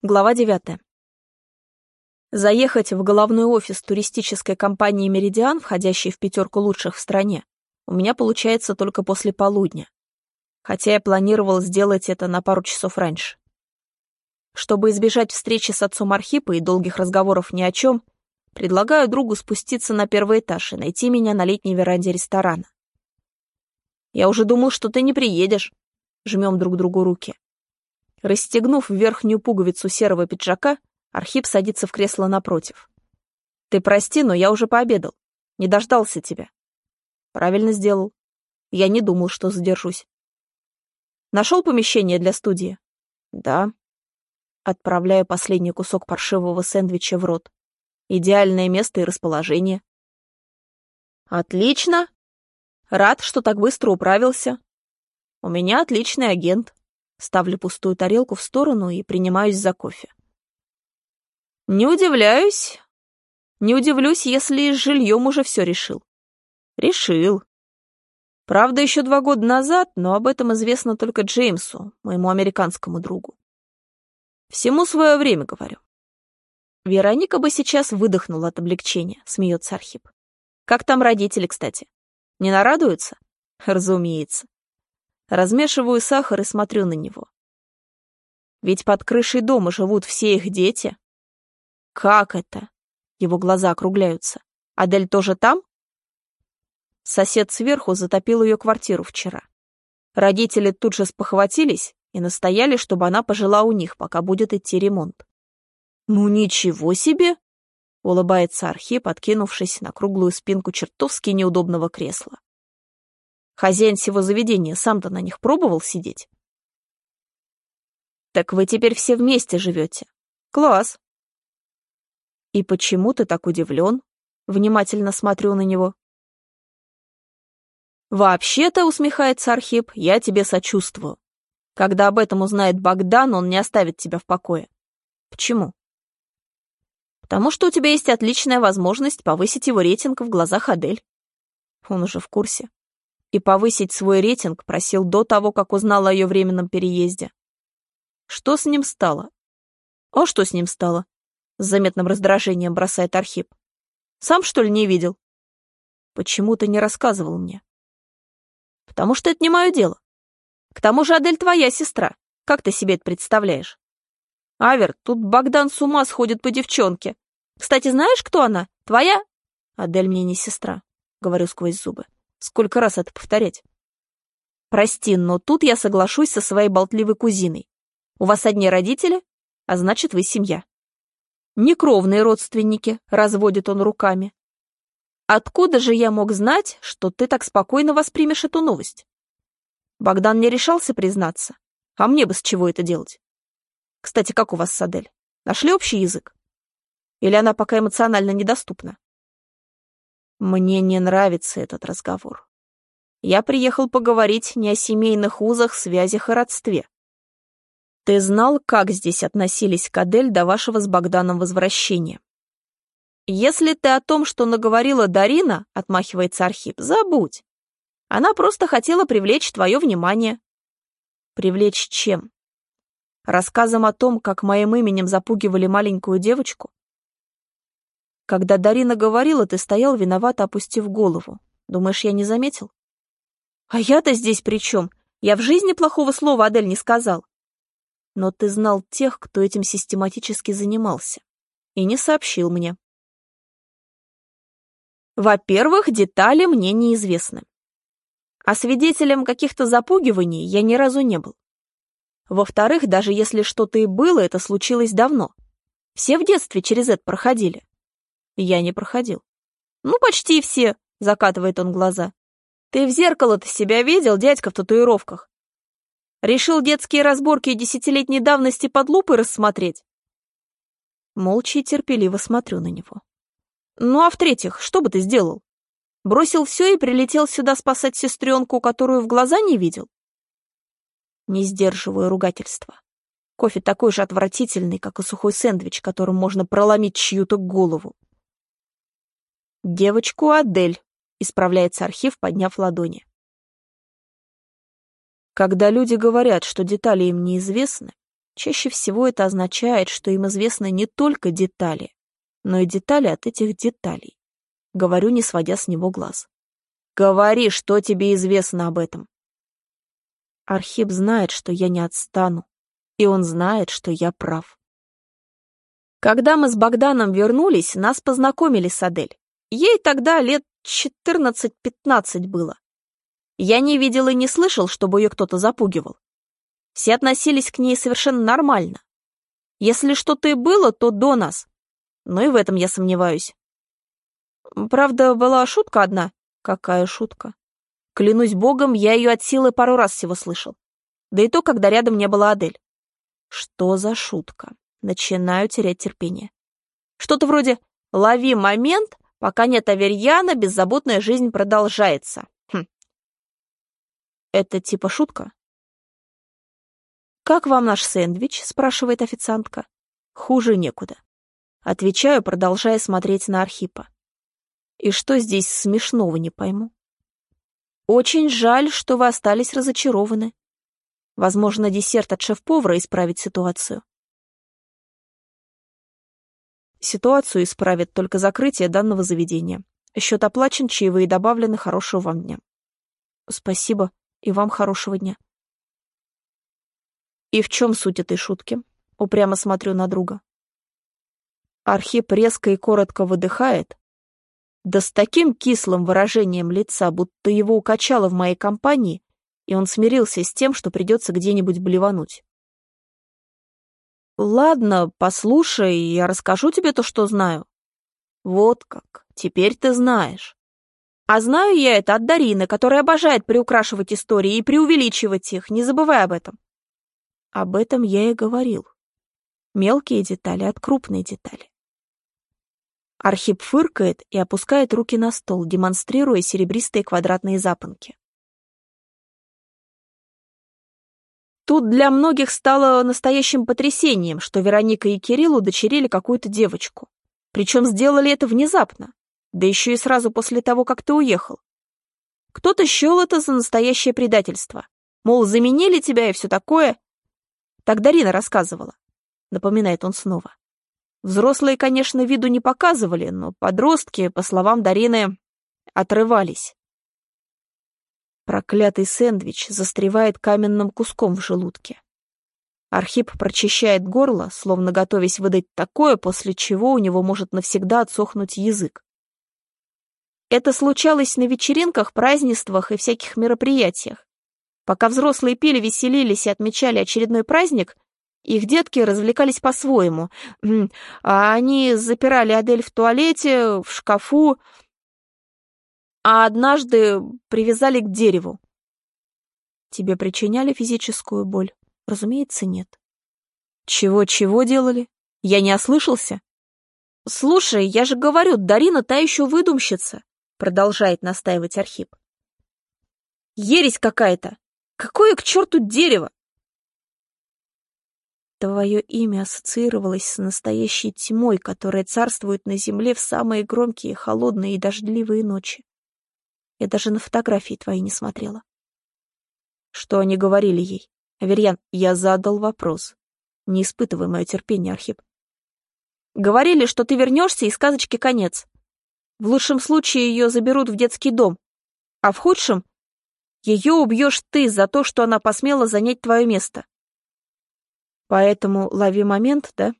Глава 9. Заехать в головной офис туристической компании «Меридиан», входящей в пятерку лучших в стране, у меня получается только после полудня. Хотя я планировал сделать это на пару часов раньше. Чтобы избежать встречи с отцом Архипа и долгих разговоров ни о чем, предлагаю другу спуститься на первый этаж и найти меня на летней веранде ресторана. «Я уже думал, что ты не приедешь», — жмем друг другу руки. Расстегнув верхнюю пуговицу серого пиджака, Архип садится в кресло напротив. «Ты прости, но я уже пообедал. Не дождался тебя». «Правильно сделал. Я не думал, что задержусь». «Нашел помещение для студии?» «Да». Отправляю последний кусок паршивого сэндвича в рот. Идеальное место и расположение. «Отлично. Рад, что так быстро управился. У меня отличный агент. Ставлю пустую тарелку в сторону и принимаюсь за кофе. Не удивляюсь. Не удивлюсь, если с жильем уже все решил. Решил. Правда, еще два года назад, но об этом известно только Джеймсу, моему американскому другу. Всему свое время, говорю. Вероника бы сейчас выдохнула от облегчения, смеется Архип. Как там родители, кстати? Не нарадуются? Разумеется. Размешиваю сахар и смотрю на него. Ведь под крышей дома живут все их дети. Как это? Его глаза округляются. Адель тоже там? Сосед сверху затопил ее квартиру вчера. Родители тут же спохватились и настояли, чтобы она пожила у них, пока будет идти ремонт. «Ну ничего себе!» — улыбается Архип, откинувшись на круглую спинку чертовски неудобного кресла. Хозяин всего заведения сам-то на них пробовал сидеть. Так вы теперь все вместе живете. Класс. И почему ты так удивлен? Внимательно смотрю на него. Вообще-то, усмехается Архип, я тебе сочувствую. Когда об этом узнает Богдан, он не оставит тебя в покое. Почему? Потому что у тебя есть отличная возможность повысить его рейтинг в глазах Адель. Он уже в курсе и повысить свой рейтинг просил до того, как узнал о ее временном переезде. Что с ним стало? А что с ним стало? С заметным раздражением бросает Архип. Сам, что ли, не видел? Почему ты не рассказывал мне? Потому что это не мое дело. К тому же Адель твоя сестра. Как ты себе это представляешь? Авер, тут Богдан с ума сходит по девчонке. Кстати, знаешь, кто она? Твоя? Адель мне не сестра, говорю сквозь зубы. Сколько раз это повторять? Прости, но тут я соглашусь со своей болтливой кузиной. У вас одни родители, а значит, вы семья. Некровные родственники, разводит он руками. Откуда же я мог знать, что ты так спокойно воспримешь эту новость? Богдан не решался признаться. А мне бы с чего это делать? Кстати, как у вас с Адель? Нашли общий язык? Или она пока эмоционально недоступна? Мне не нравится этот разговор. Я приехал поговорить не о семейных узах, связях и родстве. Ты знал, как здесь относились к Адель до вашего с Богданом возвращения? Если ты о том, что наговорила Дарина, отмахивается Архип, забудь. Она просто хотела привлечь твое внимание. Привлечь чем? Рассказом о том, как моим именем запугивали маленькую девочку? Когда Дарина говорила, ты стоял виновато, опустив голову. Думаешь, я не заметил? А я-то здесь при чем? Я в жизни плохого слова Адель не сказал. Но ты знал тех, кто этим систематически занимался. И не сообщил мне. Во-первых, детали мне неизвестны. А свидетелем каких-то запугиваний я ни разу не был. Во-вторых, даже если что-то и было, это случилось давно. Все в детстве через это проходили. Я не проходил. Ну, почти все, закатывает он глаза. Ты в зеркало-то себя видел, дядька в татуировках? Решил детские разборки десятилетней давности под лупой рассмотреть? Молча и терпеливо смотрю на него. Ну а в-третьих, что бы ты сделал? Бросил все и прилетел сюда спасать сестренку, которую в глаза не видел? Не сдерживаю ругательства. Кофе такой же отвратительный, как и сухой сэндвич, которым можно проломить чью-то голову. «Девочку Адель», — исправляется архив, подняв ладони. Когда люди говорят, что детали им неизвестны, чаще всего это означает, что им известны не только детали, но и детали от этих деталей. Говорю, не сводя с него глаз. Говори, что тебе известно об этом. Архип знает, что я не отстану, и он знает, что я прав. Когда мы с Богданом вернулись, нас познакомили с Адель. Ей тогда лет 14-15 было. Я не видел и не слышал, чтобы ее кто-то запугивал. Все относились к ней совершенно нормально. Если что-то и было, то до нас. Но и в этом я сомневаюсь. Правда, была шутка одна. Какая шутка? Клянусь богом, я ее от силы пару раз всего слышал. Да и то, когда рядом не было Адель. Что за шутка? Начинаю терять терпение. Что-то вроде «лови момент, пока нет Аверьяна, беззаботная жизнь продолжается». Хм. Это типа шутка? «Как вам наш сэндвич?» — спрашивает официантка. «Хуже некуда». Отвечаю, продолжая смотреть на Архипа. И что здесь смешного, не пойму. Очень жаль, что вы остались разочарованы. Возможно, десерт от шеф-повара исправит ситуацию. Ситуацию исправит только закрытие данного заведения. Счет оплачен, чаевые добавлены, хорошего вам дня. Спасибо, и вам хорошего дня. И в чем суть этой шутки? Упрямо смотрю на друга. Архип резко и коротко выдыхает, да с таким кислым выражением лица, будто его укачало в моей компании, и он смирился с тем, что придется где-нибудь блевануть. «Ладно, послушай, я расскажу тебе то, что знаю». «Вот как, теперь ты знаешь». А знаю я это от Дарины, которая обожает приукрашивать истории и преувеличивать их, не забывай об этом. Об этом я и говорил. Мелкие детали от крупной детали. Архип фыркает и опускает руки на стол, демонстрируя серебристые квадратные запонки. Тут для многих стало настоящим потрясением, что Вероника и Кирилл удочерили какую-то девочку. Причем сделали это внезапно, да еще и сразу после того, как ты уехал. Кто-то счел это за настоящее предательство. Мол, заменили тебя и все такое. Так Дарина рассказывала. Напоминает он снова. Взрослые, конечно, виду не показывали, но подростки, по словам Дарины, отрывались. Проклятый сэндвич застревает каменным куском в желудке. Архип прочищает горло, словно готовясь выдать такое, после чего у него может навсегда отсохнуть язык. Это случалось на вечеринках, празднествах и всяких мероприятиях. Пока взрослые пили, веселились и отмечали очередной праздник, их детки развлекались по-своему. А они запирали Адель в туалете, в шкафу, а однажды привязали к дереву. Тебе причиняли физическую боль? Разумеется, нет. Чего-чего делали? Я не ослышался? Слушай, я же говорю, Дарина та еще выдумщица, продолжает настаивать Архип. Ересь какая-то. Какое к черту дерево? Твое имя ассоциировалось с настоящей тьмой, которая царствует на земле в самые громкие, холодные и дождливые ночи. Я даже на фотографии твои не смотрела. Что они говорили ей? Аверьян, я задал вопрос. Не испытывай мое терпение, Архип. Говорили, что ты вернешься и сказочки конец. В лучшем случае ее заберут в детский дом, а в худшем ее убьешь ты за то, что она посмела занять твое место. Поэтому лови момент, да?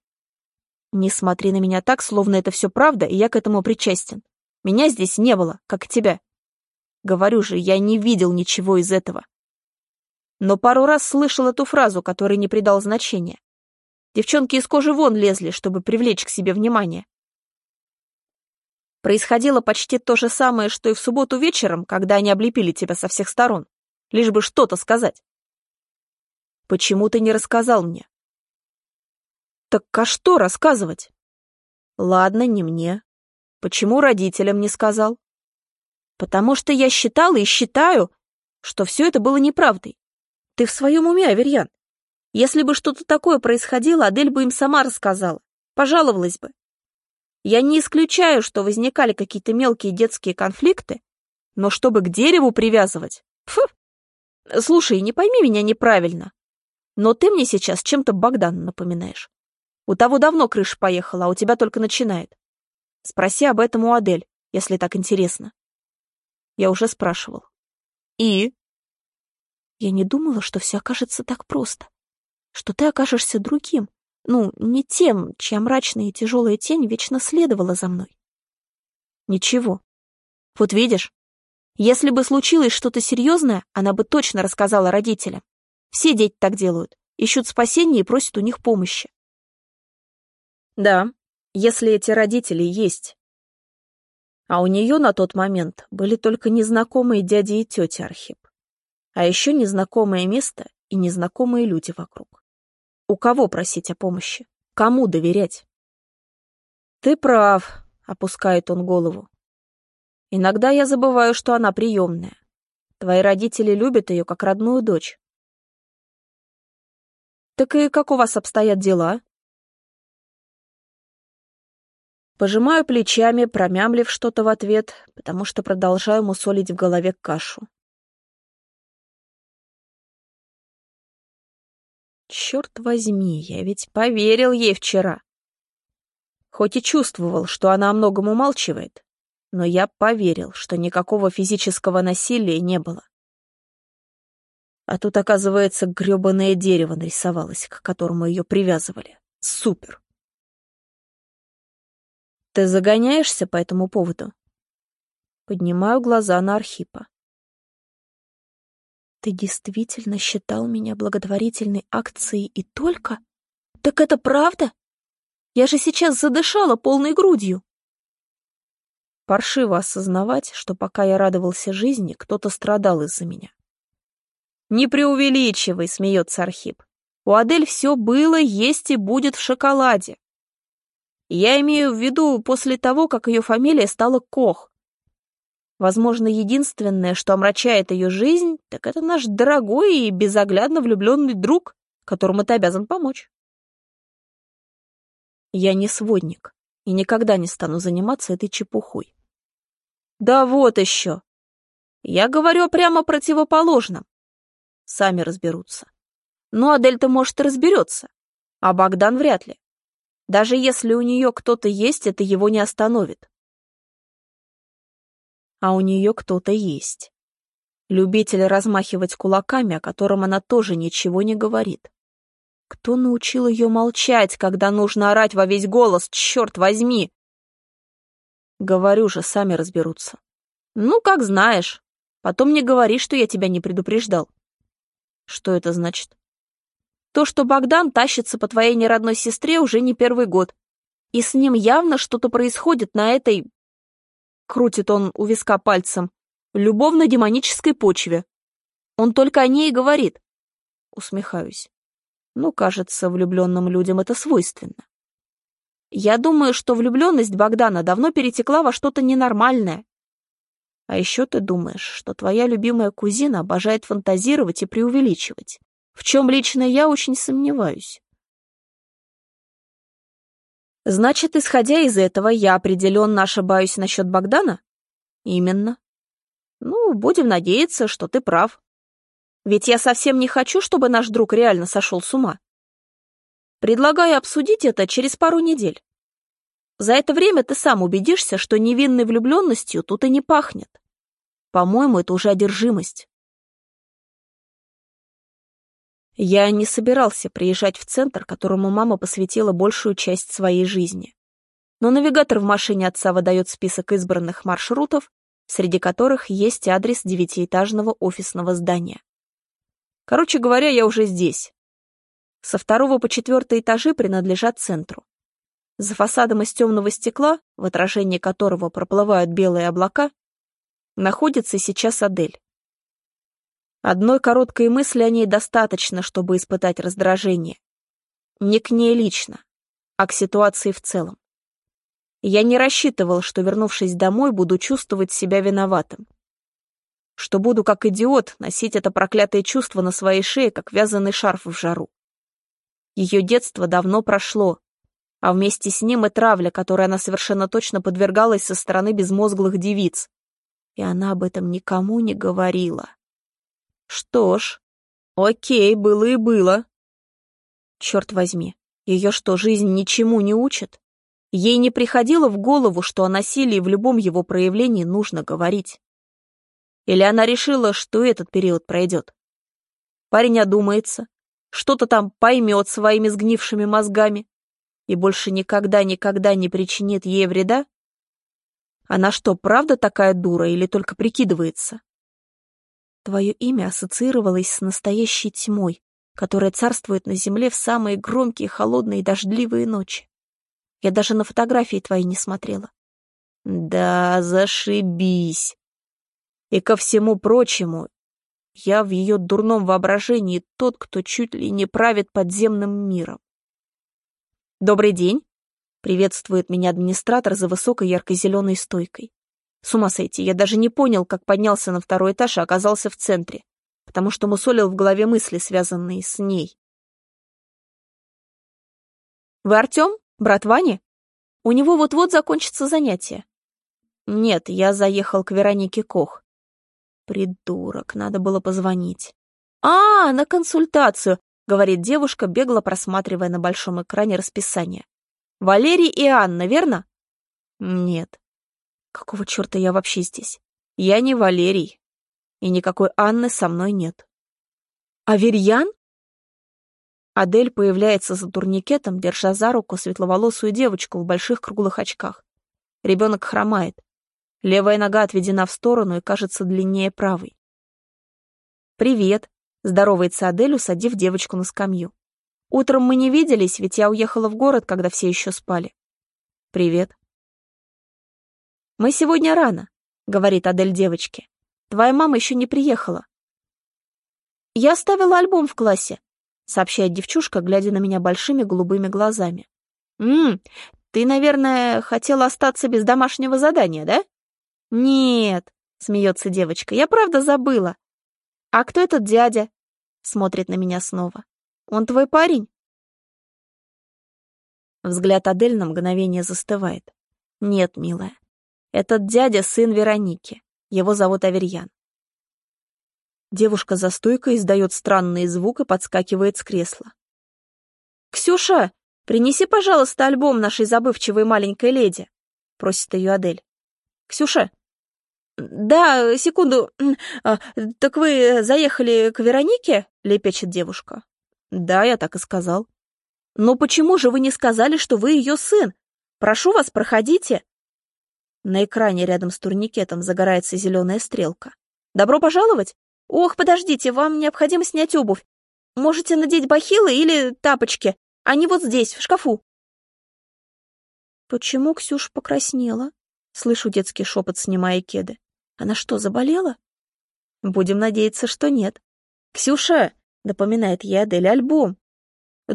Не смотри на меня так, словно это все правда, и я к этому причастен. Меня здесь не было, как тебя. Говорю же, я не видел ничего из этого. Но пару раз слышал эту фразу, которой не придал значения. Девчонки из кожи вон лезли, чтобы привлечь к себе внимание. Происходило почти то же самое, что и в субботу вечером, когда они облепили тебя со всех сторон, лишь бы что-то сказать. Почему ты не рассказал мне? Так а что рассказывать? Ладно, не мне. Почему родителям не сказал? Потому что я считала и считаю, что все это было неправдой. Ты в своем уме, Аверьян. Если бы что-то такое происходило, Адель бы им сама рассказала, пожаловалась бы. Я не исключаю, что возникали какие-то мелкие детские конфликты, но чтобы к дереву привязывать... Фу! Слушай, не пойми меня неправильно. Но ты мне сейчас чем-то Богдана напоминаешь. У того давно крыша поехала, а у тебя только начинает. Спроси об этом у Адель, если так интересно. Я уже спрашивал. И? Я не думала, что все окажется так просто. Что ты окажешься другим. Ну, не тем, чья мрачная и тяжелая тень вечно следовала за мной. Ничего. Вот видишь, если бы случилось что-то серьезное, она бы точно рассказала родителям. Все дети так делают, ищут спасения и просят у них помощи. Да, если эти родители есть. А у нее на тот момент были только незнакомые дяди и тети Архип. А еще незнакомое место и незнакомые люди вокруг. У кого просить о помощи? Кому доверять? Ты прав, опускает он голову. Иногда я забываю, что она приемная. Твои родители любят ее как родную дочь. Так и как у вас обстоят дела? Пожимаю плечами, промямлив что-то в ответ, потому что продолжаю мусолить в голове кашу. Черт возьми, я ведь поверил ей вчера. Хоть и чувствовал, что она о многом умалчивает, но я поверил, что никакого физического насилия не было. А тут, оказывается, грёбаное дерево нарисовалось, к которому ее привязывали. Супер! Ты загоняешься по этому поводу? Поднимаю глаза на Архипа. Ты действительно считал меня благотворительной акцией и только? Так это правда? Я же сейчас задышала полной грудью. Паршиво осознавать, что пока я радовался жизни, кто-то страдал из-за меня. Не преувеличивай, смеется Архип. У Адель все было, есть и будет в шоколаде. Я имею в виду после того, как ее фамилия стала Кох. Возможно, единственное, что омрачает ее жизнь, так это наш дорогой и безоглядно влюбленный друг, которому ты обязан помочь. Я не сводник и никогда не стану заниматься этой чепухой. Да вот еще. Я говорю прямо противоположном. Сами разберутся. Ну, Адель-то, может, и разберется, а Богдан вряд ли. Даже если у нее кто-то есть, это его не остановит. А у нее кто-то есть. Любитель размахивать кулаками, о котором она тоже ничего не говорит. Кто научил ее молчать, когда нужно орать во весь голос, черт возьми? Говорю же, сами разберутся. Ну, как знаешь. Потом не говори, что я тебя не предупреждал. Что это значит? То, что Богдан тащится по твоей неродной сестре уже не первый год. И с ним явно что-то происходит на этой... Крутит он у виска пальцем. Любовно-демонической почве. Он только о ней и говорит. Усмехаюсь. Ну, кажется, влюбленным людям это свойственно. Я думаю, что влюбленность Богдана давно перетекла во что-то ненормальное. А еще ты думаешь, что твоя любимая кузина обожает фантазировать и преувеличивать в чем лично я очень сомневаюсь. Значит, исходя из этого, я определенно ошибаюсь насчет Богдана? Именно. Ну, будем надеяться, что ты прав. Ведь я совсем не хочу, чтобы наш друг реально сошел с ума. Предлагаю обсудить это через пару недель. За это время ты сам убедишься, что невинной влюбленностью тут и не пахнет. По-моему, это уже одержимость. Я не собирался приезжать в центр, которому мама посвятила большую часть своей жизни. Но навигатор в машине отца выдает список избранных маршрутов, среди которых есть адрес девятиэтажного офисного здания. Короче говоря, я уже здесь. Со второго по четвертый этажи принадлежат центру. За фасадом из темного стекла, в отражении которого проплывают белые облака, находится сейчас Адель. Одной короткой мысли о ней достаточно, чтобы испытать раздражение. Не к ней лично, а к ситуации в целом. Я не рассчитывал, что, вернувшись домой, буду чувствовать себя виноватым. Что буду, как идиот, носить это проклятое чувство на своей шее, как вязаный шарф в жару. Ее детство давно прошло, а вместе с ним и травля, которой она совершенно точно подвергалась со стороны безмозглых девиц. И она об этом никому не говорила. Что ж, окей, было и было. Черт возьми, ее что, жизнь ничему не учит? Ей не приходило в голову, что о насилии в любом его проявлении нужно говорить. Или она решила, что этот период пройдет? Парень одумается, что-то там поймет своими сгнившими мозгами и больше никогда-никогда не причинит ей вреда? Она что, правда такая дура или только прикидывается? Твое имя ассоциировалось с настоящей тьмой, которая царствует на земле в самые громкие, холодные и дождливые ночи. Я даже на фотографии твои не смотрела. Да, зашибись. И ко всему прочему, я в ее дурном воображении тот, кто чуть ли не правит подземным миром. «Добрый день!» — приветствует меня администратор за высокой ярко-зеленой стойкой. С ума сойти, я даже не понял, как поднялся на второй этаж и оказался в центре, потому что мусолил в голове мысли, связанные с ней. «Вы Артем? Брат Вани? У него вот-вот закончится занятие». «Нет, я заехал к Веронике Кох. Придурок, надо было позвонить. «А, на консультацию», — говорит девушка, бегло просматривая на большом экране расписание. «Валерий и Анна, верно?» «Нет». «Какого черта я вообще здесь? Я не Валерий, и никакой Анны со мной нет». «А Верьян?» Адель появляется за турникетом, держа за руку светловолосую девочку в больших круглых очках. Ребенок хромает. Левая нога отведена в сторону и кажется длиннее правой. «Привет», — здоровается Адель, усадив девочку на скамью. «Утром мы не виделись, ведь я уехала в город, когда все еще спали». «Привет». «Мы сегодня рано», — говорит Адель девочке. «Твоя мама еще не приехала». «Я оставила альбом в классе», — сообщает девчушка, глядя на меня большими голубыми глазами. «Ммм, ты, наверное, хотела остаться без домашнего задания, да?» «Нет», — смеется девочка, — «я правда забыла». «А кто этот дядя?» — смотрит на меня снова. «Он твой парень?» Взгляд Адель на мгновение застывает. «Нет, милая. Этот дядя — сын Вероники. Его зовут Аверьян». Девушка за стойкой издает странный звук и подскакивает с кресла. «Ксюша, принеси, пожалуйста, альбом нашей забывчивой маленькой леди», — просит ее Адель. «Ксюша, «Да, секунду. А, так вы заехали к Веронике?» — лепечет девушка. «Да, я так и сказал». «Но почему же вы не сказали, что вы ее сын? Прошу вас, проходите». На экране рядом с турникетом загорается зеленая стрелка. «Добро пожаловать? Ох, подождите, вам необходимо снять обувь. Можете надеть бахилы или тапочки. Они вот здесь, в шкафу». «Почему Ксюш покраснела?» Слышу детский шепот, снимая кеды. Она что, заболела? Будем надеяться, что нет. Ксюша, напоминает ей Адель, альбом.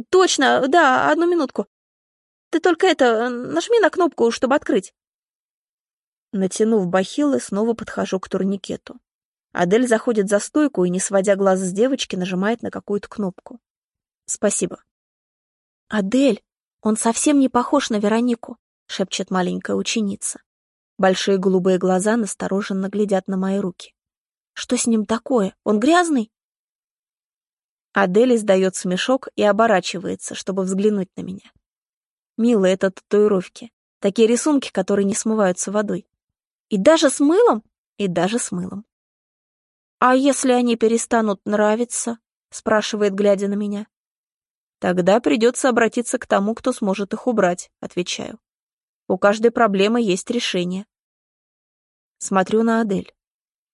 Точно, да, одну минутку. Ты только это, нажми на кнопку, чтобы открыть. Натянув бахилы, снова подхожу к турникету. Адель заходит за стойку и, не сводя глаз с девочки, нажимает на какую-то кнопку. Спасибо. «Адель, он совсем не похож на Веронику», — шепчет маленькая ученица. Большие голубые глаза настороженно глядят на мои руки. Что с ним такое? Он грязный? Адель издает смешок и оборачивается, чтобы взглянуть на меня. Милые это татуировки. Такие рисунки, которые не смываются водой. И даже с мылом? И даже с мылом. «А если они перестанут нравиться?» — спрашивает, глядя на меня. «Тогда придется обратиться к тому, кто сможет их убрать», — отвечаю. У каждой проблемы есть решение. Смотрю на Адель.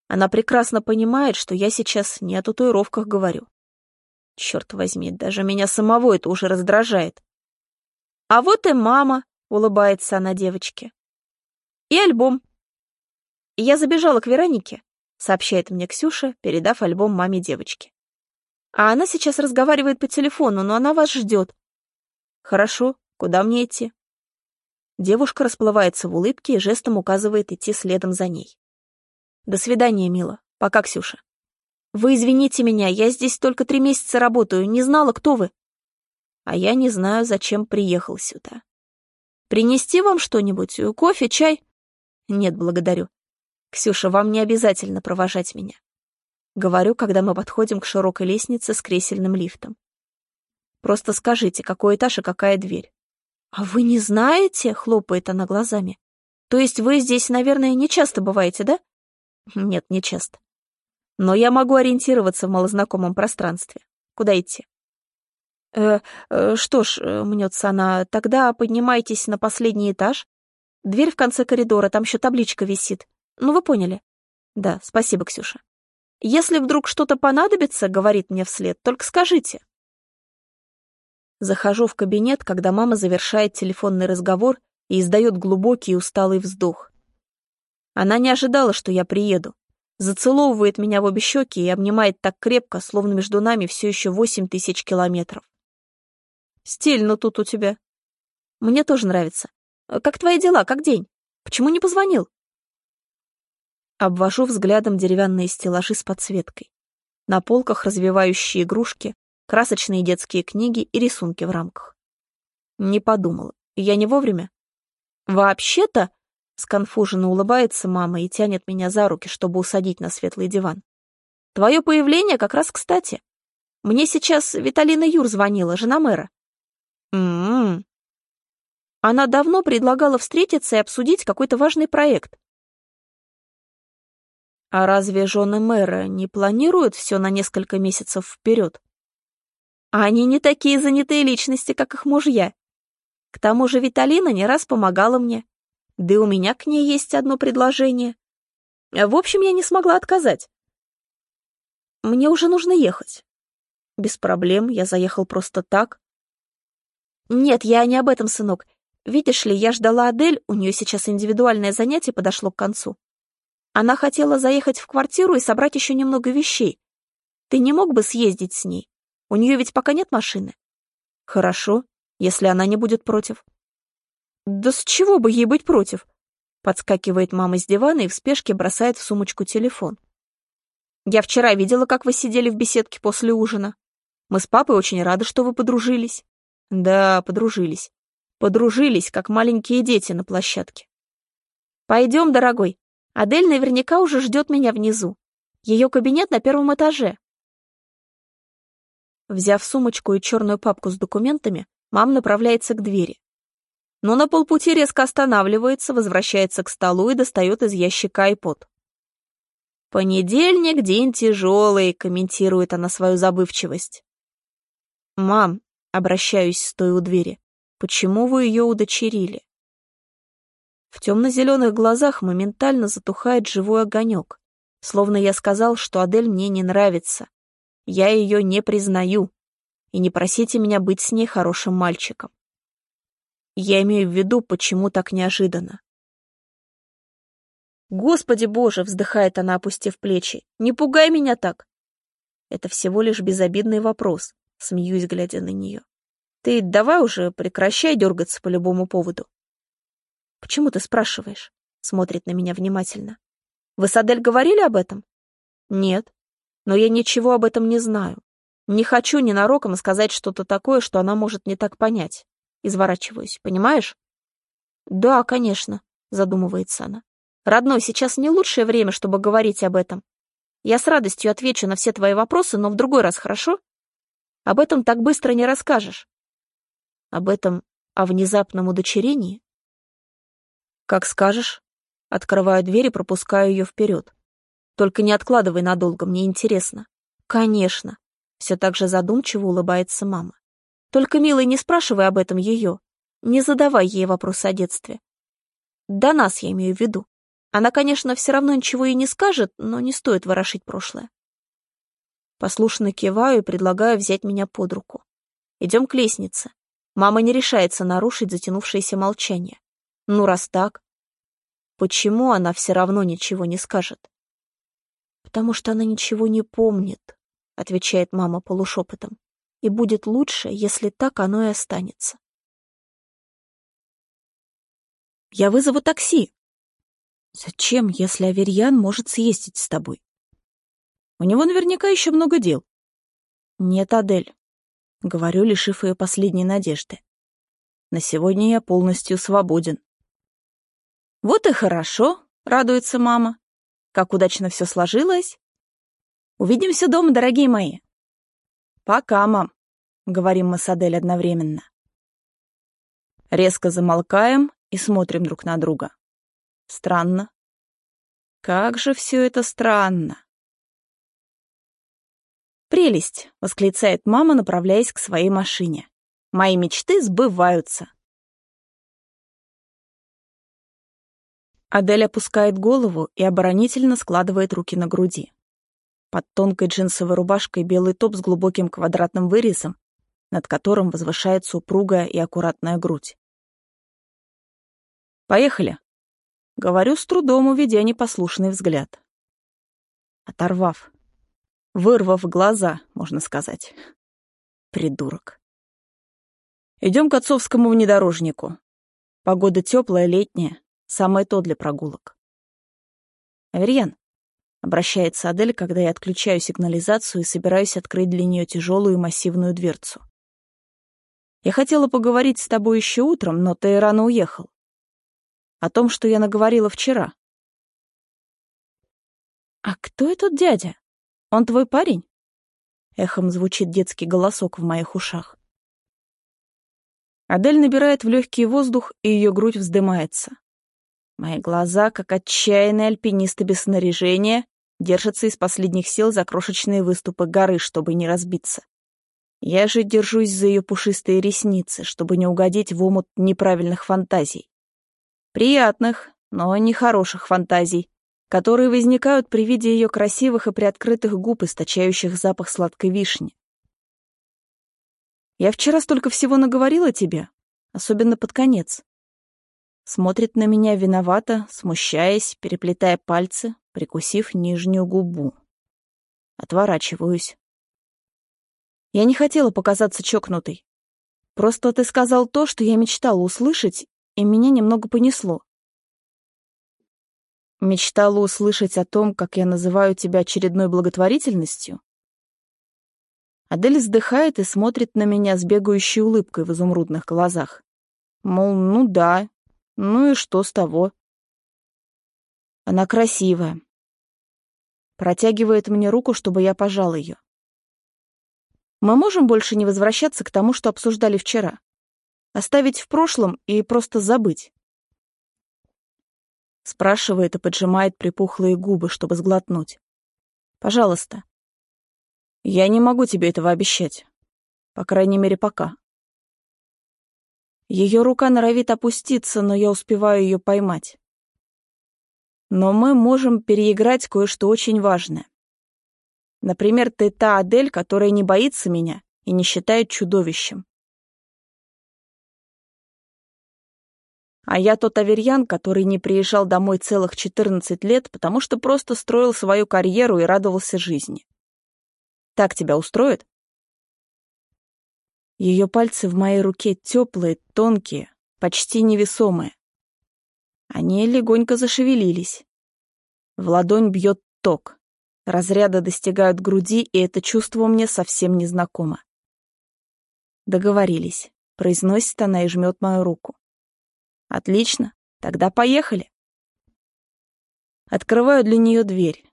Она прекрасно понимает, что я сейчас не о татуировках говорю. Черт возьми, даже меня самого это уже раздражает. А вот и мама, улыбается она девочке. И альбом. Я забежала к Веронике, сообщает мне Ксюша, передав альбом маме девочки. А она сейчас разговаривает по телефону, но она вас ждет. Хорошо, куда мне идти? Девушка расплывается в улыбке и жестом указывает идти следом за ней. «До свидания, мила. Пока, Ксюша». «Вы извините меня, я здесь только три месяца работаю, не знала, кто вы». «А я не знаю, зачем приехал сюда». «Принести вам что-нибудь? Кофе, чай?» «Нет, благодарю. Ксюша, вам не обязательно провожать меня». Говорю, когда мы подходим к широкой лестнице с кресельным лифтом. Просто скажите, какой этаж и какая дверь». «А вы не знаете?» — хлопает она глазами. «То есть вы здесь, наверное, не часто бываете, да?» «Нет, не часто. Но я могу ориентироваться в малознакомом пространстве. Куда идти?» «Э, э, что ж, э, мнется она, тогда поднимайтесь на последний этаж. Дверь в конце коридора, там еще табличка висит. Ну, вы поняли?» «Да, спасибо, Ксюша. Если вдруг что-то понадобится, — говорит мне вслед, — только скажите». Захожу в кабинет, когда мама завершает телефонный разговор и издает глубокий усталый вздох. Она не ожидала, что я приеду. Зацеловывает меня в обе щеки и обнимает так крепко, словно между нами все еще восемь тысяч километров. Стильно тут у тебя. Мне тоже нравится. Как твои дела, как день? Почему не позвонил? Обвожу взглядом деревянные стеллажи с подсветкой. На полках развивающие игрушки, красочные детские книги и рисунки в рамках. Не подумала. Я не вовремя? Вообще-то, сконфуженно улыбается мама и тянет меня за руки, чтобы усадить на светлый диван. Твое появление как раз кстати. Мне сейчас Виталина Юр звонила, жена мэра. М-м. Она давно предлагала встретиться и обсудить какой-то важный проект. А разве жены мэра не планируют все на несколько месяцев вперед? Они не такие занятые личности, как их мужья. К тому же Виталина не раз помогала мне. Да и у меня к ней есть одно предложение. В общем, я не смогла отказать. Мне уже нужно ехать. Без проблем, я заехал просто так. Нет, я не об этом, сынок. Видишь ли, я ждала Адель, у нее сейчас индивидуальное занятие подошло к концу. Она хотела заехать в квартиру и собрать еще немного вещей. Ты не мог бы съездить с ней? У нее ведь пока нет машины. Хорошо, если она не будет против. Да с чего бы ей быть против? Подскакивает мама с дивана и в спешке бросает в сумочку телефон. Я вчера видела, как вы сидели в беседке после ужина. Мы с папой очень рады, что вы подружились. Да, подружились. Подружились, как маленькие дети на площадке. Пойдем, дорогой. Адель наверняка уже ждет меня внизу. Ее кабинет на первом этаже. Взяв сумочку и черную папку с документами, мам направляется к двери. Но на полпути резко останавливается, возвращается к столу и достает из ящика айпод. «Понедельник — день тяжелый», — комментирует она свою забывчивость. «Мам», — обращаюсь, стоя у двери, — «почему вы ее удочерили?» В темно-зеленых глазах моментально затухает живой огонек, словно я сказал, что Адель мне не нравится, я ее не признаю. И не просите меня быть с ней хорошим мальчиком. Я имею в виду, почему так неожиданно. «Господи боже!» — вздыхает она, опустив плечи. «Не пугай меня так!» Это всего лишь безобидный вопрос, смеюсь, глядя на нее. «Ты давай уже прекращай дергаться по любому поводу». «Почему ты спрашиваешь?» — смотрит на меня внимательно. «Вы с Адель говорили об этом?» «Нет но я ничего об этом не знаю. Не хочу ненароком сказать что-то такое, что она может не так понять. Изворачиваюсь, понимаешь? Да, конечно, задумывается она. Родной, сейчас не лучшее время, чтобы говорить об этом. Я с радостью отвечу на все твои вопросы, но в другой раз, хорошо? Об этом так быстро не расскажешь. Об этом, о внезапном удочерении? Как скажешь. Открываю дверь и пропускаю ее вперед. Только не откладывай надолго, мне интересно. Конечно. Все так же задумчиво улыбается мама. Только, милый, не спрашивай об этом ее. Не задавай ей вопрос о детстве. До нас я имею в виду. Она, конечно, все равно ничего и не скажет, но не стоит ворошить прошлое. Послушно киваю и предлагаю взять меня под руку. Идем к лестнице. Мама не решается нарушить затянувшееся молчание. Ну, раз так, почему она все равно ничего не скажет? «Потому что она ничего не помнит», — отвечает мама полушепотом. «И будет лучше, если так оно и останется». «Я вызову такси». «Зачем, если Аверьян может съездить с тобой?» «У него наверняка еще много дел». «Нет, Адель», — говорю, лишив ее последней надежды. «На сегодня я полностью свободен». «Вот и хорошо», — радуется мама. Как удачно все сложилось. Увидимся дома, дорогие мои. Пока, мам, говорим мы с Адель одновременно. Резко замолкаем и смотрим друг на друга. Странно. Как же все это странно. «Прелесть!» — восклицает мама, направляясь к своей машине. «Мои мечты сбываются!» Адель опускает голову и оборонительно складывает руки на груди. Под тонкой джинсовой рубашкой белый топ с глубоким квадратным вырезом, над которым возвышается упругая и аккуратная грудь. «Поехали!» — говорю с трудом, уведя непослушный взгляд. Оторвав, вырвав глаза, можно сказать. Придурок. Идем к отцовскому внедорожнику. Погода теплая, летняя, самое то для прогулок. Аверьян, обращается Адель, когда я отключаю сигнализацию и собираюсь открыть для нее тяжелую массивную дверцу. Я хотела поговорить с тобой еще утром, но ты рано уехал. О том, что я наговорила вчера. «А кто этот дядя? Он твой парень?» Эхом звучит детский голосок в моих ушах. Адель набирает в легкий воздух, и ее грудь вздымается. Мои глаза, как отчаянные альпинисты без снаряжения, держатся из последних сил за крошечные выступы горы, чтобы не разбиться. Я же держусь за ее пушистые ресницы, чтобы не угодить в омут неправильных фантазий. Приятных, но нехороших фантазий, которые возникают при виде ее красивых и приоткрытых губ, источающих запах сладкой вишни. Я вчера столько всего наговорила тебе, особенно под конец. Смотрит на меня виновато, смущаясь, переплетая пальцы, прикусив нижнюю губу. Отворачиваюсь. Я не хотела показаться чокнутой. Просто ты сказал то, что я мечтала услышать, и меня немного понесло. Мечтала услышать о том, как я называю тебя очередной благотворительностью? Адель вздыхает и смотрит на меня с бегающей улыбкой в изумрудных глазах. Мол, ну да, ну и что с того? Она красивая. Протягивает мне руку, чтобы я пожал ее. Мы можем больше не возвращаться к тому, что обсуждали вчера? Оставить в прошлом и просто забыть. Спрашивает и поджимает припухлые губы, чтобы сглотнуть. Пожалуйста. Я не могу тебе этого обещать. По крайней мере, пока. Ее рука норовит опуститься, но я успеваю ее поймать. Но мы можем переиграть кое-что очень важное. Например, ты та Адель, которая не боится меня и не считает чудовищем. А я тот аверьян, который не приезжал домой целых 14 лет, потому что просто строил свою карьеру и радовался жизни. Так тебя устроит? Ее пальцы в моей руке теплые, тонкие, почти невесомые. Они легонько зашевелились. В ладонь бьет ток. Разряды достигают груди, и это чувство мне совсем незнакомо. Договорились. Произносит она и жмет мою руку. Отлично, тогда поехали. Открываю для нее дверь.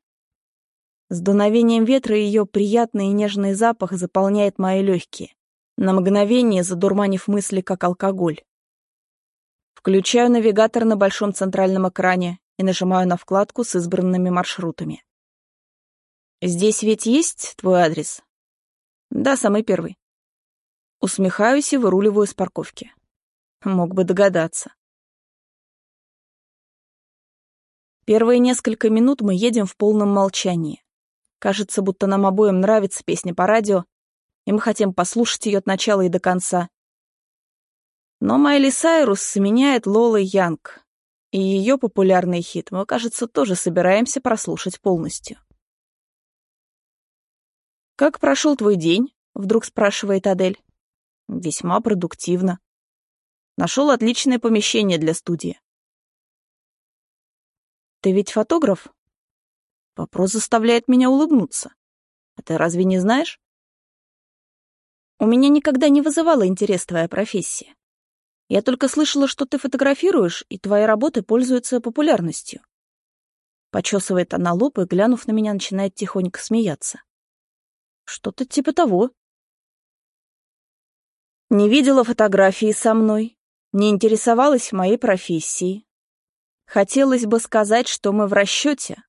С дуновением ветра ее приятный и нежный запах заполняет мои легкие, на мгновение задурманив мысли, как алкоголь. Включаю навигатор на большом центральном экране и нажимаю на вкладку с избранными маршрутами. «Здесь ведь есть твой адрес?» «Да, самый первый». Усмехаюсь и выруливаю с парковки. Мог бы догадаться. Первые несколько минут мы едем в полном молчании. Кажется, будто нам обоим нравится песня по радио, и мы хотим послушать ее от начала и до конца. Но Майли Сайрус заменяет Лолой Янг, и ее популярный хит мы, кажется, тоже собираемся прослушать полностью. «Как прошел твой день?» — вдруг спрашивает Адель. «Весьма продуктивно. Нашел отличное помещение для студии. Ты ведь фотограф? Вопрос заставляет меня улыбнуться. А ты разве не знаешь? У меня никогда не вызывала интерес твоя профессия. Я только слышала, что ты фотографируешь, и твои работы пользуются популярностью. Почесывает она лоб и, глянув на меня, начинает тихонько смеяться. Что-то типа того. Не видела фотографии со мной, не интересовалась моей профессией. Хотелось бы сказать, что мы в расчете,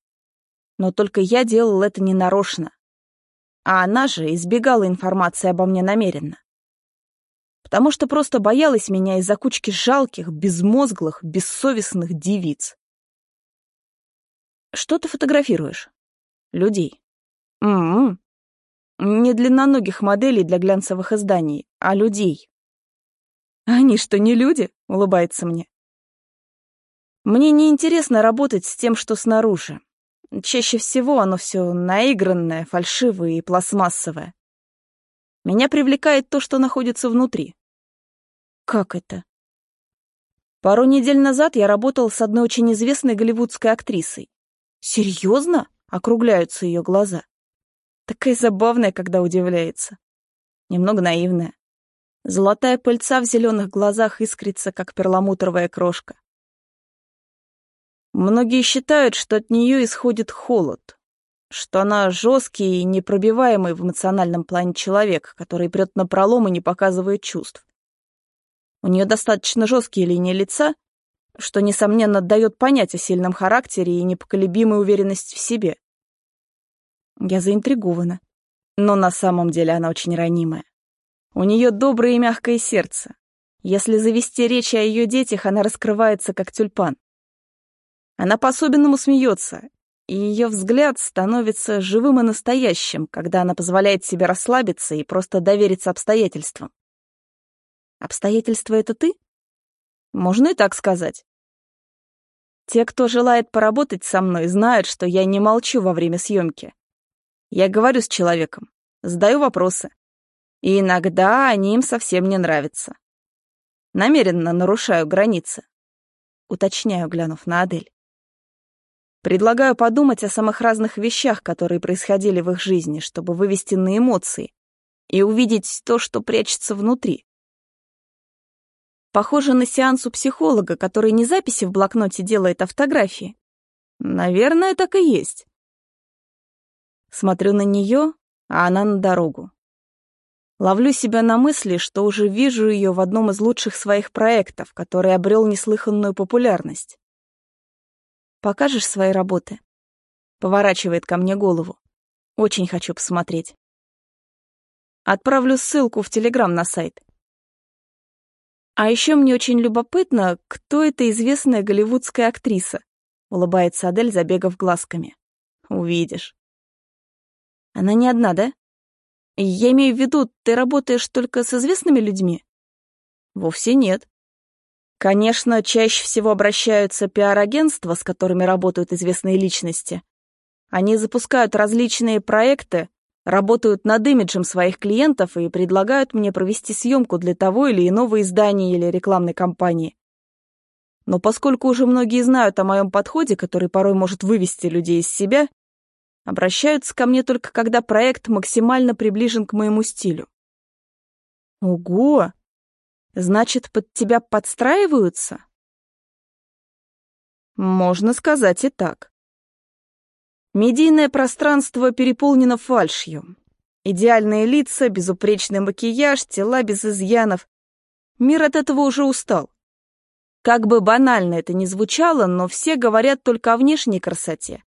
но только я делал это ненарочно. А она же избегала информации обо мне намеренно. Потому что просто боялась меня из-за кучки жалких, безмозглых, бессовестных девиц. Что ты фотографируешь? Людей. М-м. Не длинноногих моделей для глянцевых изданий, а людей. Они что, не люди? Улыбается мне. Мне не интересно работать с тем, что снаружи. Чаще всего оно все наигранное, фальшивое и пластмассовое. Меня привлекает то, что находится внутри. Как это? Пару недель назад я работал с одной очень известной голливудской актрисой. Серьезно? Округляются ее глаза. Такая забавная, когда удивляется. Немного наивная. Золотая пыльца в зеленых глазах искрится, как перламутровая крошка. Многие считают, что от нее исходит холод, что она жесткий и непробиваемый в эмоциональном плане человек, который прет на пролом и не показывает чувств. У нее достаточно жесткие линии лица, что, несомненно, дает понять о сильном характере и непоколебимой уверенности в себе. Я заинтригована, но на самом деле она очень ранимая. У нее доброе и мягкое сердце. Если завести речь о ее детях, она раскрывается, как тюльпан. Она по-особенному смеется, и ее взгляд становится живым и настоящим, когда она позволяет себе расслабиться и просто довериться обстоятельствам. Обстоятельства — это ты? Можно и так сказать. Те, кто желает поработать со мной, знают, что я не молчу во время съемки. Я говорю с человеком, задаю вопросы. И иногда они им совсем не нравятся. Намеренно нарушаю границы. Уточняю, глянув на Адель. Предлагаю подумать о самых разных вещах, которые происходили в их жизни, чтобы вывести на эмоции и увидеть то, что прячется внутри. Похоже на сеанс у психолога, который не записи в блокноте делает, а фотографии. Наверное, так и есть. Смотрю на нее, а она на дорогу. Ловлю себя на мысли, что уже вижу ее в одном из лучших своих проектов, который обрел неслыханную популярность. Покажешь свои работы?» Поворачивает ко мне голову. Очень хочу посмотреть. Отправлю ссылку в Телеграм на сайт. А еще мне очень любопытно, кто эта известная голливудская актриса, улыбается Адель, забегав глазками. Увидишь. Она не одна, да? Я имею в виду, ты работаешь только с известными людьми? Вовсе нет. Конечно, чаще всего обращаются пиар-агентства, с которыми работают известные личности. Они запускают различные проекты, работают над имиджем своих клиентов и предлагают мне провести съемку для того или иного издания или рекламной кампании. Но поскольку уже многие знают о моем подходе, который порой может вывести людей из себя, обращаются ко мне только когда проект максимально приближен к моему стилю. Ого! Значит, под тебя подстраиваются? Можно сказать и так. Медийное пространство переполнено фальшью. Идеальные лица, безупречный макияж, тела без изъянов. Мир от этого уже устал. Как бы банально это ни звучало, но все говорят только о внешней красоте.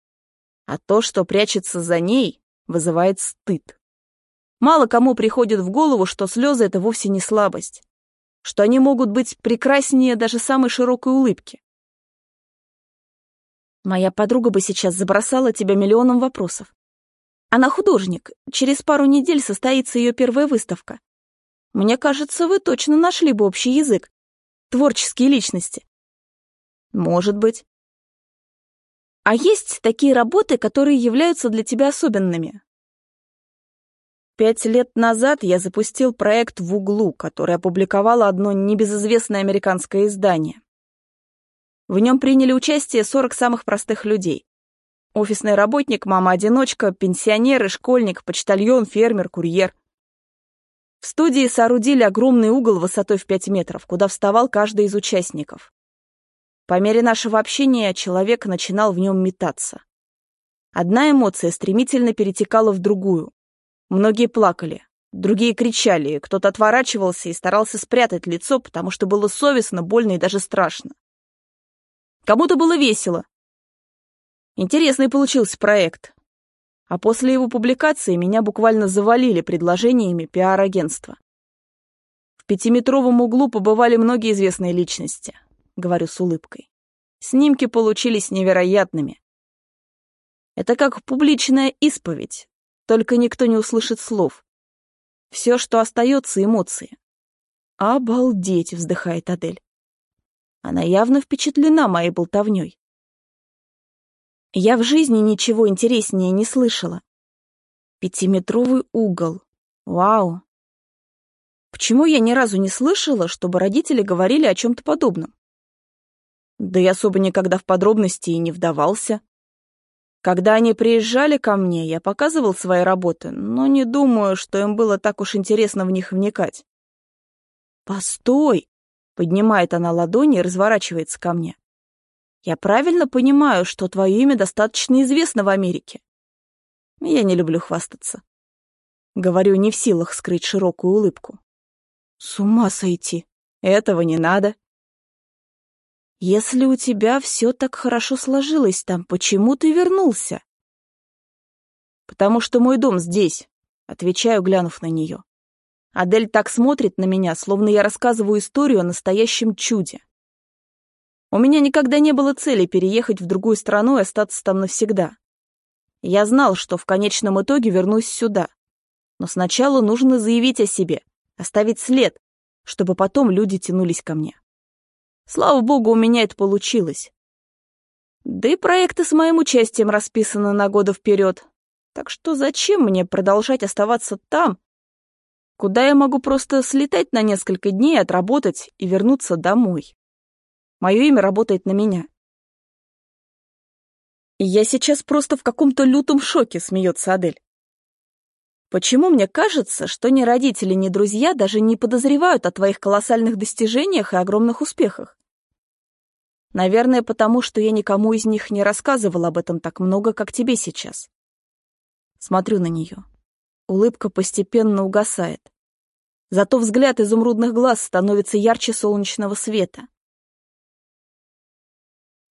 А то, что прячется за ней, вызывает стыд. Мало кому приходит в голову, что слезы — это вовсе не слабость что они могут быть прекраснее даже самой широкой улыбки. Моя подруга бы сейчас забросала тебя миллионом вопросов. Она художник, через пару недель состоится ее первая выставка. Мне кажется, вы точно нашли бы общий язык. Творческие личности. Может быть. А есть такие работы, которые являются для тебя особенными, Пять лет назад я запустил проект «В углу», который опубликовало одно небезызвестное американское издание. В нем приняли участие 40 самых простых людей. Офисный работник, мама-одиночка, пенсионер и школьник, почтальон, фермер, курьер. В студии соорудили огромный угол высотой в 5 метров, куда вставал каждый из участников. По мере нашего общения человек начинал в нем метаться. Одна эмоция стремительно перетекала в другую. Многие плакали, Другие кричали, кто-то отворачивался и старался спрятать лицо, потому что было совестно, больно и даже страшно. Кому-то было весело. Интересный получился проект. А после его публикации меня буквально завалили предложениями пиар-агентства. В пятиметровом углу побывали многие известные личности, говорю с улыбкой. Снимки получились невероятными. Это как публичная исповедь, только никто не услышит слов. Все, что остается, эмоции. «Обалдеть!» — вздыхает Адель. Она явно впечатлена моей болтовней. Я в жизни ничего интереснее не слышала. Пятиметровый угол. Вау. Почему я ни разу не слышала, чтобы родители говорили о чем-то подобном? Да и особо никогда в подробности и не вдавался. Когда они приезжали ко мне, я показывал свои работы, но не думаю, что им было так уж интересно в них вникать. «Постой!» — поднимает она ладони и разворачивается ко мне. «Я правильно понимаю, что твое имя достаточно известно в Америке?» Я не люблю хвастаться. Говорю, не в силах скрыть широкую улыбку. «С ума сойти! Этого не надо!» Если у тебя все так хорошо сложилось там, почему ты вернулся? Потому что мой дом здесь, отвечаю, глянув на нее. Адель так смотрит на меня, словно я рассказываю историю о настоящем чуде. У меня никогда не было цели переехать в другую страну и остаться там навсегда. Я знал, что в конечном итоге вернусь сюда. Но сначала нужно заявить о себе, оставить след, чтобы потом люди тянулись ко мне. Слава богу, у меня это получилось. Да и проекты с моим участием расписаны на годы вперед. Так что зачем мне продолжать оставаться там, куда я могу просто слетать на несколько дней, отработать и вернуться домой? Мое имя работает на меня. я сейчас просто в каком-то лютом шоке, смеется Адель. Почему мне кажется, что ни родители, ни друзья даже не подозревают о твоих колоссальных достижениях и огромных успехах? Наверное, потому что я никому из них не рассказывал об этом так много, как тебе сейчас. Смотрю на нее. Улыбка постепенно угасает. Зато взгляд изумрудных глаз становится ярче солнечного света.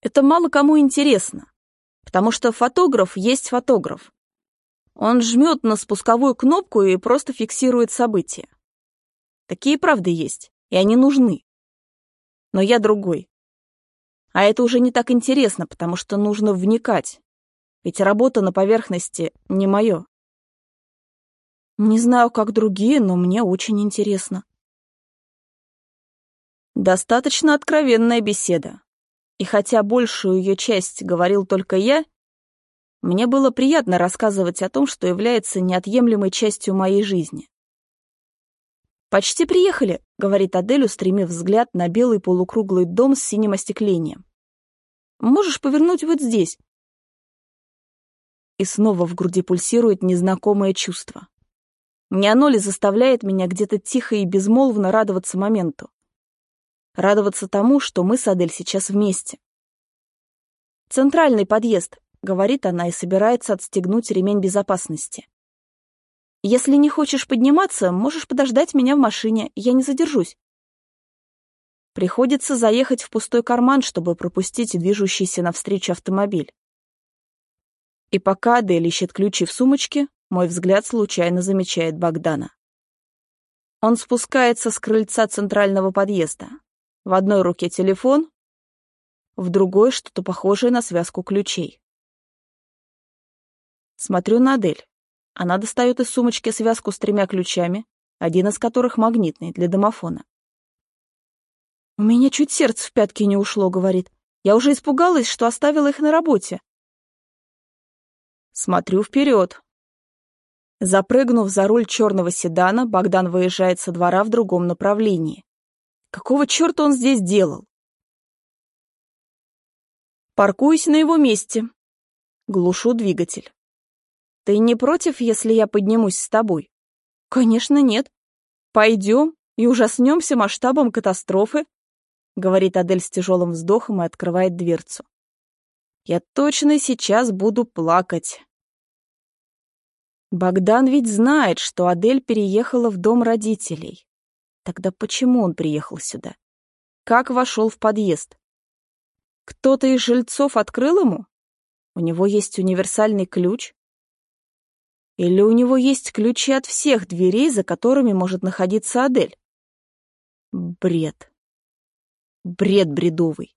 Это мало кому интересно, потому что фотограф есть фотограф. Он жмет на спусковую кнопку и просто фиксирует события. Такие правды есть, и они нужны. Но я другой. А это уже не так интересно, потому что нужно вникать. Ведь работа на поверхности не мое. Не знаю, как другие, но мне очень интересно. Достаточно откровенная беседа. И хотя большую ее часть говорил только я, мне было приятно рассказывать о том, что является неотъемлемой частью моей жизни. «Почти приехали», — говорит Адель, устремив взгляд на белый полукруглый дом с синим остеклением. «Можешь повернуть вот здесь». И снова в груди пульсирует незнакомое чувство. Не оно ли заставляет меня где-то тихо и безмолвно радоваться моменту? Радоваться тому, что мы с Адель сейчас вместе. Центральный подъезд, говорит она и собирается отстегнуть ремень безопасности. Если не хочешь подниматься, можешь подождать меня в машине, я не задержусь. Приходится заехать в пустой карман, чтобы пропустить движущийся навстречу автомобиль. И пока Адель ищет ключи в сумочке, мой взгляд случайно замечает Богдана. Он спускается с крыльца центрального подъезда. В одной руке телефон, в другой что-то похожее на связку ключей. Смотрю на Адель. Она достает из сумочки связку с тремя ключами, один из которых магнитный, для домофона. «У меня чуть сердце в пятки не ушло», — говорит. «Я уже испугалась, что оставила их на работе». Смотрю вперед. Запрыгнув за руль черного седана, Богдан выезжает со двора в другом направлении. Какого черта он здесь делал? Паркуюсь на его месте. Глушу двигатель. Ты не против, если я поднимусь с тобой? Конечно, нет. Пойдем и ужаснемся масштабом катастрофы, говорит Адель с тяжелым вздохом и открывает дверцу. Я точно сейчас буду плакать. Богдан ведь знает, что Адель переехала в дом родителей. Тогда почему он приехал сюда? Как вошел в подъезд? Кто-то из жильцов открыл ему? У него есть универсальный ключ? Или у него есть ключи от всех дверей, за которыми может находиться Адель? Бред. Бред бредовый.